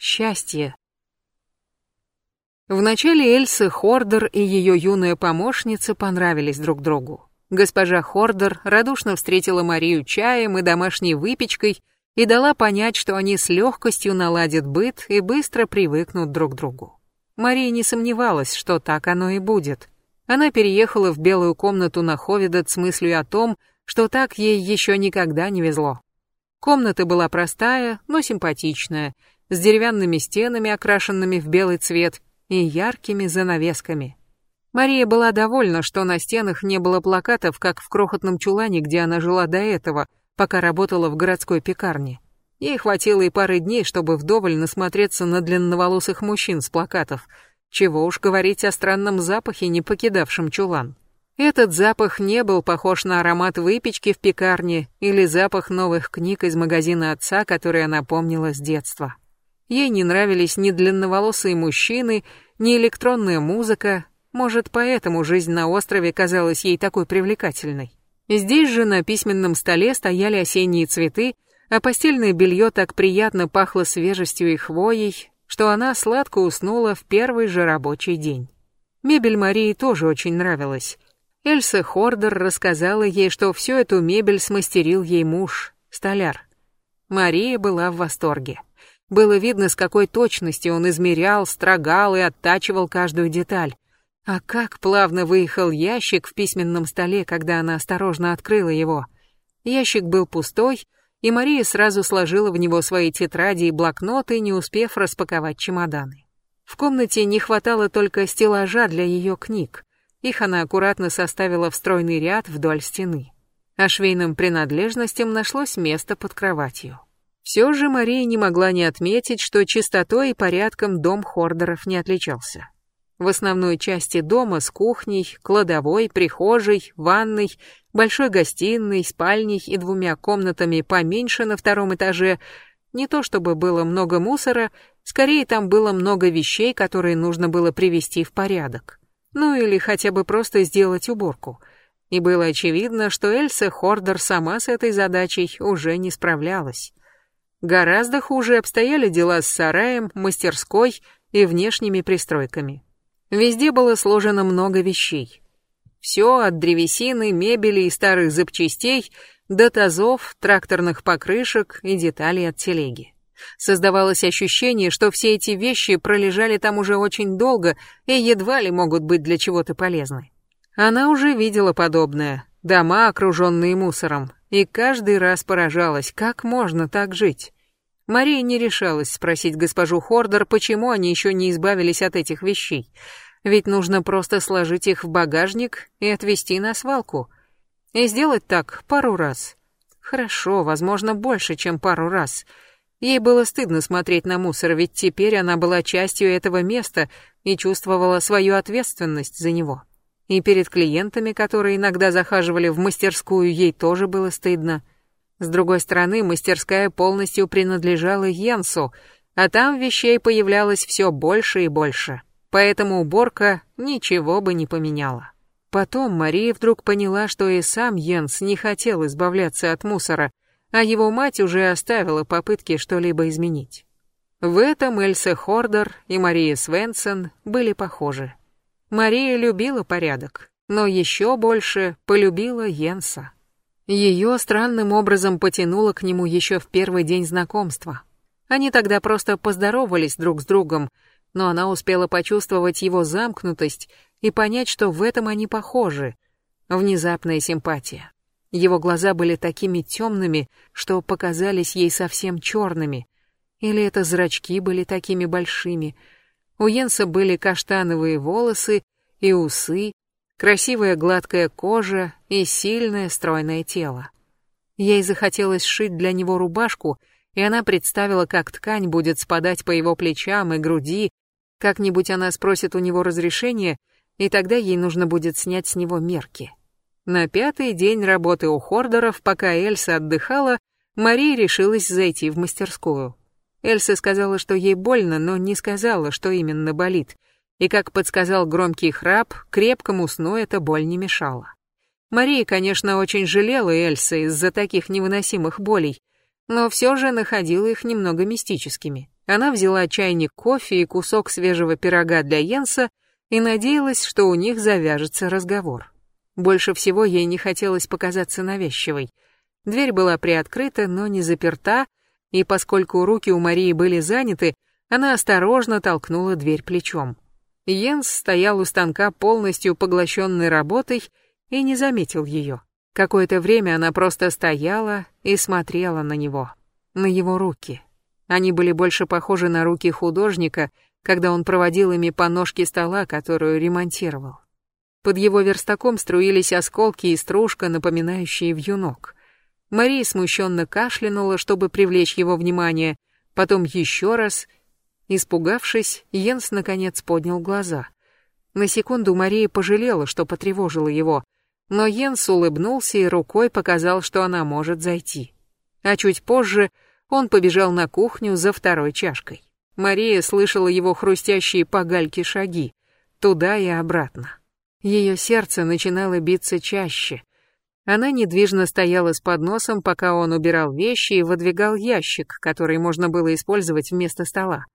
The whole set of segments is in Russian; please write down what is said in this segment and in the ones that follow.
Счастье. Вначале Эльса Хордер и ее юная помощница понравились друг другу. Госпожа Хордер радушно встретила Марию чаем и домашней выпечкой и дала понять, что они с легкостью наладят быт и быстро привыкнут друг к другу. Мария не сомневалась, что так оно и будет. Она переехала в белую комнату на Ховедот с мыслью о том, что так ей еще никогда не везло. Комната была простая, но симпатичная, с деревянными стенами, окрашенными в белый цвет, и яркими занавесками. Мария была довольна, что на стенах не было плакатов, как в крохотном чулане, где она жила до этого, пока работала в городской пекарне. Ей хватило и пары дней, чтобы вдоволь насмотреться на длинноволосых мужчин с плакатов. Чего уж говорить о странном запахе, не покидавшем чулан. Этот запах не был похож на аромат выпечки в пекарне или запах новых книг из магазина отца, который она помнила с детства. Ей не нравились ни длинноволосые мужчины, ни электронная музыка, может, поэтому жизнь на острове казалась ей такой привлекательной. Здесь же на письменном столе стояли осенние цветы, а постельное белье так приятно пахло свежестью и хвоей, что она сладко уснула в первый же рабочий день. Мебель Марии тоже очень нравилась. Эльса Хордер рассказала ей, что всю эту мебель смастерил ей муж, столяр. Мария была в восторге. Было видно, с какой точностью он измерял, строгал и оттачивал каждую деталь. А как плавно выехал ящик в письменном столе, когда она осторожно открыла его. Ящик был пустой, и Мария сразу сложила в него свои тетради и блокноты, не успев распаковать чемоданы. В комнате не хватало только стеллажа для ее книг. Их она аккуратно составила в стройный ряд вдоль стены. А швейным принадлежностям нашлось место под кроватью. Все же Мария не могла не отметить, что чистотой и порядком дом Хордеров не отличался. В основной части дома с кухней, кладовой, прихожей, ванной, большой гостиной, спальней и двумя комнатами поменьше на втором этаже не то чтобы было много мусора, скорее там было много вещей, которые нужно было привести в порядок. Ну или хотя бы просто сделать уборку. И было очевидно, что Эльса Хордер сама с этой задачей уже не справлялась. Гораздо хуже обстояли дела с сараем, мастерской и внешними пристройками. Везде было сложено много вещей. Все от древесины, мебели и старых запчастей до тазов, тракторных покрышек и деталей от телеги. Создавалось ощущение, что все эти вещи пролежали там уже очень долго и едва ли могут быть для чего-то полезны. Она уже видела подобное. Дома, окруженные мусором, и каждый раз поражалась, как можно так жить. Мария не решалась спросить госпожу Хордер, почему они еще не избавились от этих вещей. Ведь нужно просто сложить их в багажник и отвезти на свалку. И сделать так пару раз. Хорошо, возможно, больше, чем пару раз. Ей было стыдно смотреть на мусор, ведь теперь она была частью этого места и чувствовала свою ответственность за него. И перед клиентами, которые иногда захаживали в мастерскую, ей тоже было стыдно. С другой стороны, мастерская полностью принадлежала Йенсу, а там вещей появлялось все больше и больше. Поэтому уборка ничего бы не поменяла. Потом Мария вдруг поняла, что и сам Йенс не хотел избавляться от мусора, а его мать уже оставила попытки что-либо изменить. В этом Эльса Хордер и Мария Свенсон были похожи. Мария любила порядок, но еще больше полюбила Йенса. Ее странным образом потянуло к нему еще в первый день знакомства. Они тогда просто поздоровались друг с другом, но она успела почувствовать его замкнутость и понять, что в этом они похожи. Внезапная симпатия. Его глаза были такими темными, что показались ей совсем черными. Или это зрачки были такими большими — у Йенса были каштановые волосы и усы, красивая гладкая кожа и сильное стройное тело. Ей захотелось сшить для него рубашку, и она представила, как ткань будет спадать по его плечам и груди, как-нибудь она спросит у него разрешения, и тогда ей нужно будет снять с него мерки. На пятый день работы у Хордеров, пока Эльса отдыхала, Мария решилась зайти в мастерскую. Эльса сказала, что ей больно, но не сказала, что именно болит. И, как подсказал громкий храп, крепкому сну эта боль не мешала. Мария, конечно, очень жалела Эльсы из-за таких невыносимых болей, но все же находила их немного мистическими. Она взяла чайник кофе и кусок свежего пирога для Йенса и надеялась, что у них завяжется разговор. Больше всего ей не хотелось показаться навязчивой. Дверь была приоткрыта, но не заперта, и поскольку руки у Марии были заняты, она осторожно толкнула дверь плечом. Йенс стоял у станка полностью поглощенный работой и не заметил ее. Какое-то время она просто стояла и смотрела на него, на его руки. Они были больше похожи на руки художника, когда он проводил ими по ножке стола, которую ремонтировал. Под его верстаком струились осколки и стружка, напоминающие вьюнок. Мария смущенно кашлянула, чтобы привлечь его внимание, потом еще раз. Испугавшись, Йенс наконец поднял глаза. На секунду Мария пожалела, что потревожила его, но Йенс улыбнулся и рукой показал, что она может зайти. А чуть позже он побежал на кухню за второй чашкой. Мария слышала его хрустящие по гальке шаги, туда и обратно. Ее сердце начинало биться чаще. Она недвижно стояла с подносом, пока он убирал вещи и выдвигал ящик, который можно было использовать вместо стола.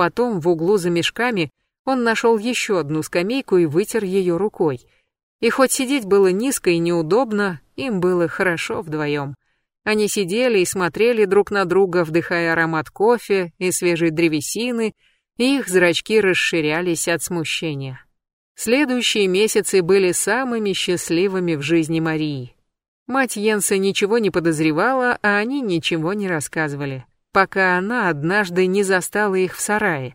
Потом в углу за мешками он нашел еще одну скамейку и вытер ее рукой. И хоть сидеть было низко и неудобно, им было хорошо вдвоем. Они сидели и смотрели друг на друга, вдыхая аромат кофе и свежей древесины, и их зрачки расширялись от смущения. Следующие месяцы были самыми счастливыми в жизни Марии. Мать Йенса ничего не подозревала, а они ничего не рассказывали, пока она однажды не застала их в сарае.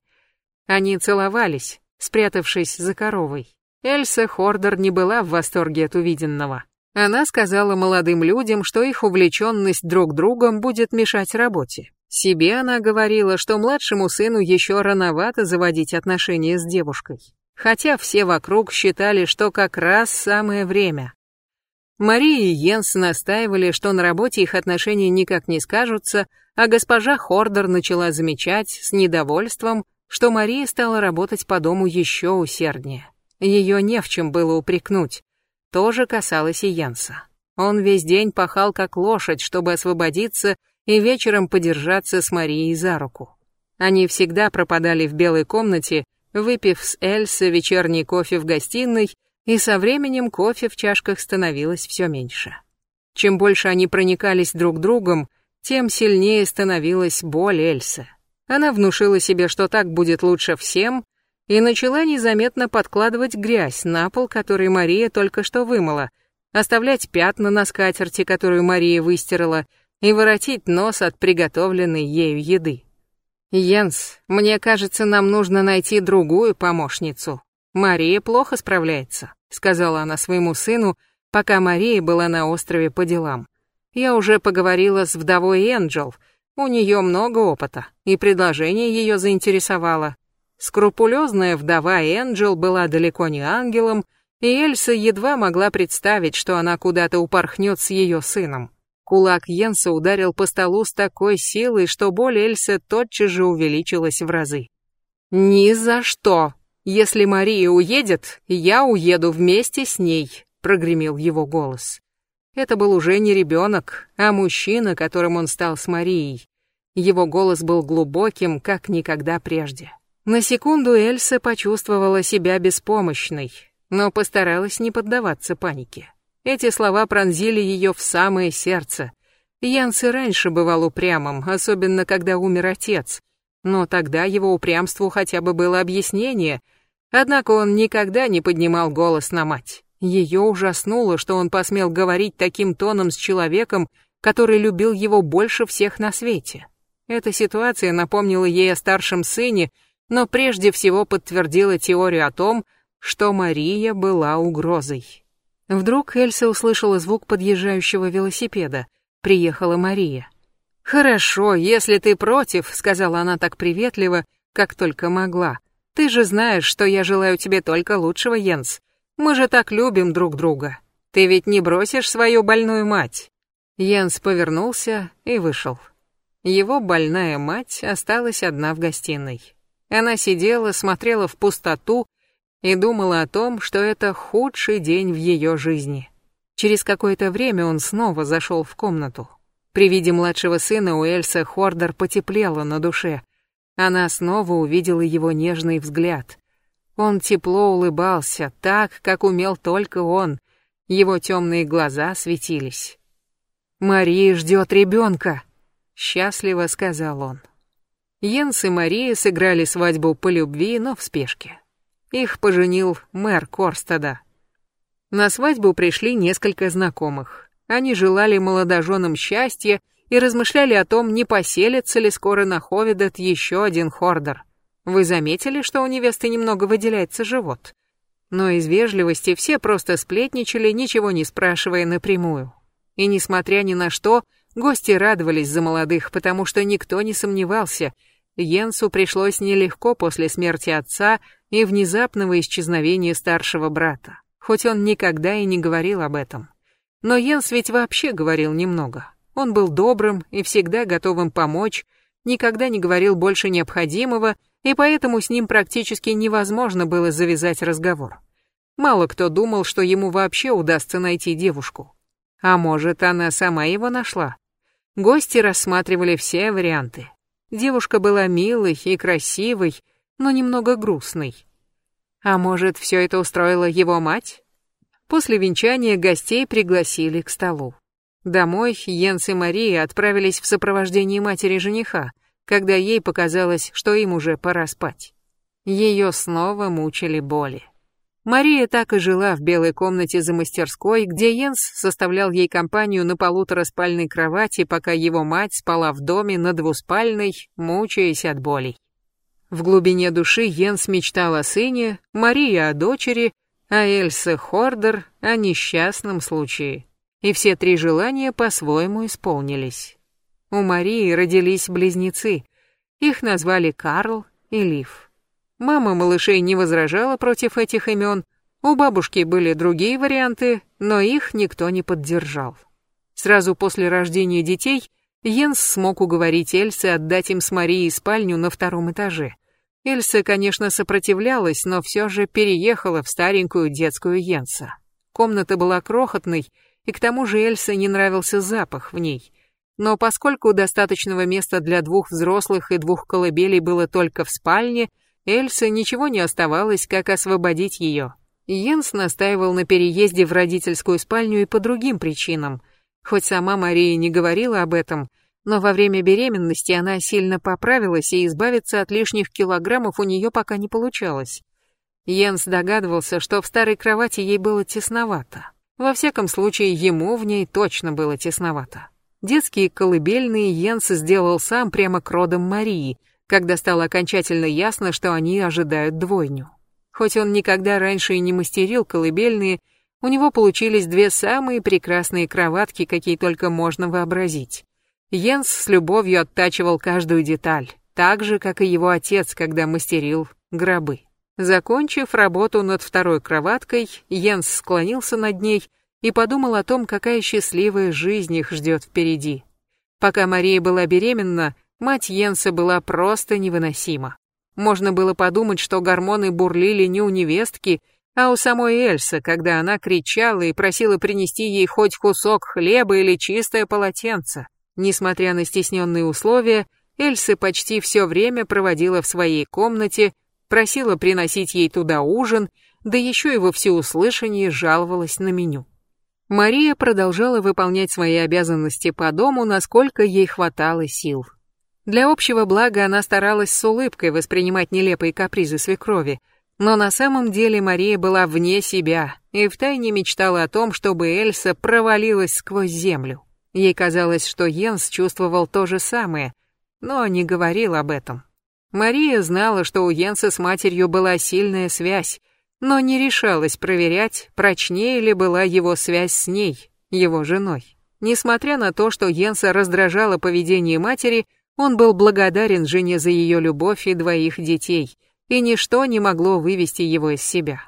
Они целовались, спрятавшись за коровой. Эльса Хордер не была в восторге от увиденного. Она сказала молодым людям, что их увлеченность друг другом будет мешать работе. Себе она говорила, что младшему сыну еще рановато заводить отношения с девушкой. Хотя все вокруг считали, что как раз самое время. Мария и Йенс настаивали, что на работе их отношения никак не скажутся, а госпожа Хордер начала замечать с недовольством, что Мария стала работать по дому еще усерднее. Ее не в чем было упрекнуть тоже касалось и Янса. Он весь день пахал как лошадь, чтобы освободиться и вечером подержаться с Марией за руку. Они всегда пропадали в белой комнате, выпив с Эльса вечерний кофе в гостиной, и со временем кофе в чашках становилось все меньше. Чем больше они проникались друг другом, тем сильнее становилась боль Эльсы. Она внушила себе, что так будет лучше всем, и начала незаметно подкладывать грязь на пол, который Мария только что вымыла, оставлять пятна на скатерти, которую Мария выстирала, и воротить нос от приготовленной ею еды. «Йенс, мне кажется, нам нужно найти другую помощницу. Мария плохо справляется», — сказала она своему сыну, пока Мария была на острове по делам. «Я уже поговорила с вдовой Энджел, у нее много опыта, и предложение ее заинтересовало. Скрупулезная вдова Энджел была далеко не ангелом, и Эльса едва могла представить, что она куда-то упорхнет с ее сыном. Кулак Йенса ударил по столу с такой силой, что боль Эльсы тотчас же увеличилась в разы. «Ни за что! Если Мария уедет, я уеду вместе с ней», — прогремел его голос. Это был уже не ребенок, а мужчина, которым он стал с Марией. Его голос был глубоким, как никогда прежде. На секунду Эльса почувствовала себя беспомощной, но постаралась не поддаваться панике. Эти слова пронзили ее в самое сердце. Янс и раньше бывал упрямым, особенно когда умер отец, но тогда его упрямству хотя бы было объяснение, однако он никогда не поднимал голос на мать. Ее ужаснуло, что он посмел говорить таким тоном с человеком, который любил его больше всех на свете. Эта ситуация напомнила ей о старшем сыне, но прежде всего подтвердила теорию о том, что Мария была угрозой. Вдруг Эльса услышала звук подъезжающего велосипеда. Приехала Мария. «Хорошо, если ты против», — сказала она так приветливо, как только могла. «Ты же знаешь, что я желаю тебе только лучшего, Йенс. Мы же так любим друг друга. Ты ведь не бросишь свою больную мать». Йенс повернулся и вышел. Его больная мать осталась одна в гостиной. Она сидела, смотрела в пустоту и думала о том, что это худший день в ее жизни. Через какое-то время он снова зашел в комнату. При виде младшего сына у Эльсы Хордер потеплело на душе. Она снова увидела его нежный взгляд. Он тепло улыбался, так, как умел только он. Его темные глаза светились. «Мария ждет ребенка», — счастливо сказал он. Йенс и Мария сыграли свадьбу по любви, но в спешке. Их поженил мэр Корстада. На свадьбу пришли несколько знакомых. Они желали молодоженам счастья и размышляли о том, не поселится ли скоро на Ховедет еще один хордер. Вы заметили, что у невесты немного выделяется живот? Но из вежливости все просто сплетничали, ничего не спрашивая напрямую. И несмотря ни на что, гости радовались за молодых, потому что никто не сомневался. Йенсу пришлось нелегко после смерти отца и внезапного исчезновения старшего брата, хоть он никогда и не говорил об этом. Но Йенс ведь вообще говорил немного. Он был добрым и всегда готовым помочь, никогда не говорил больше необходимого, и поэтому с ним практически невозможно было завязать разговор. Мало кто думал, что ему вообще удастся найти девушку. А может, она сама его нашла? Гости рассматривали все варианты. Девушка была милой и красивой, но немного грустной. А может, все это устроила его мать? После венчания гостей пригласили к столу. Домой Йенс и Мария отправились в сопровождении матери жениха, когда ей показалось, что им уже пора спать. Ее снова мучили боли. Мария так и жила в белой комнате за мастерской, где Йенс составлял ей компанию на полутораспальной кровати, пока его мать спала в доме на двуспальной, мучаясь от болей. В глубине души Йенс мечтал о сыне, Мария о дочери, а Эльса Хордер о несчастном случае. И все три желания по-своему исполнились. У Марии родились близнецы. Их назвали Карл и Лив. Мама малышей не возражала против этих имен, у бабушки были другие варианты, но их никто не поддержал. Сразу после рождения детей Йенс смог уговорить Эльсе отдать им с Марией спальню на втором этаже. Эльса, конечно, сопротивлялась, но все же переехала в старенькую детскую Йенса. Комната была крохотной, и к тому же Эльсе не нравился запах в ней. Но поскольку достаточного места для двух взрослых и двух колыбелей было только в спальне, Эльсе ничего не оставалось, как освободить ее. Йенс настаивал на переезде в родительскую спальню и по другим причинам. Хоть сама Мария не говорила об этом, но во время беременности она сильно поправилась, и избавиться от лишних килограммов у нее пока не получалось. Йенс догадывался, что в старой кровати ей было тесновато. Во всяком случае, ему в ней точно было тесновато. Детские колыбельные Йенс сделал сам прямо к родам Марии — когда стало окончательно ясно, что они ожидают двойню. Хоть он никогда раньше и не мастерил колыбельные, у него получились две самые прекрасные кроватки, какие только можно вообразить. Йенс с любовью оттачивал каждую деталь, так же, как и его отец, когда мастерил гробы. Закончив работу над второй кроваткой, Йенс склонился над ней и подумал о том, какая счастливая жизнь их ждет впереди. Пока Мария была беременна, Мать Йенса была просто невыносима. Можно было подумать, что гормоны бурлили не у невестки, а у самой Эльсы, когда она кричала и просила принести ей хоть кусок хлеба или чистое полотенце. Несмотря на стесненные условия, Эльса почти все время проводила в своей комнате, просила приносить ей туда ужин, да еще и во всеуслышание жаловалась на меню. Мария продолжала выполнять свои обязанности по дому, насколько ей хватало сил. Для общего блага она старалась с улыбкой воспринимать нелепые капризы свекрови, но на самом деле Мария была вне себя и втайне мечтала о том, чтобы Эльса провалилась сквозь землю. Ей казалось, что Йенс чувствовал то же самое, но не говорил об этом. Мария знала, что у Йенса с матерью была сильная связь, но не решалась проверять, прочнее ли была его связь с ней, его женой. Несмотря на то, что Йенса раздражало поведение матери, он был благодарен жене за ее любовь и двоих детей, и ничто не могло вывести его из себя.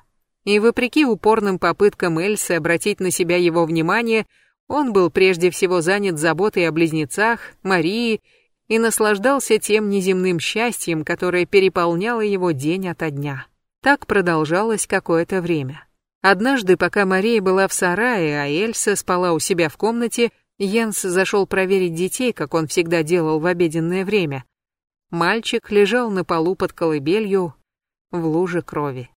И вопреки упорным попыткам Эльсы обратить на себя его внимание, он был прежде всего занят заботой о близнецах, Марии, и наслаждался тем неземным счастьем, которое переполняло его день ото дня. Так продолжалось какое-то время. Однажды, пока Мария была в сарае, а Эльса спала у себя в комнате, Йенс зашел проверить детей, как он всегда делал в обеденное время. Мальчик лежал на полу под колыбелью в луже крови.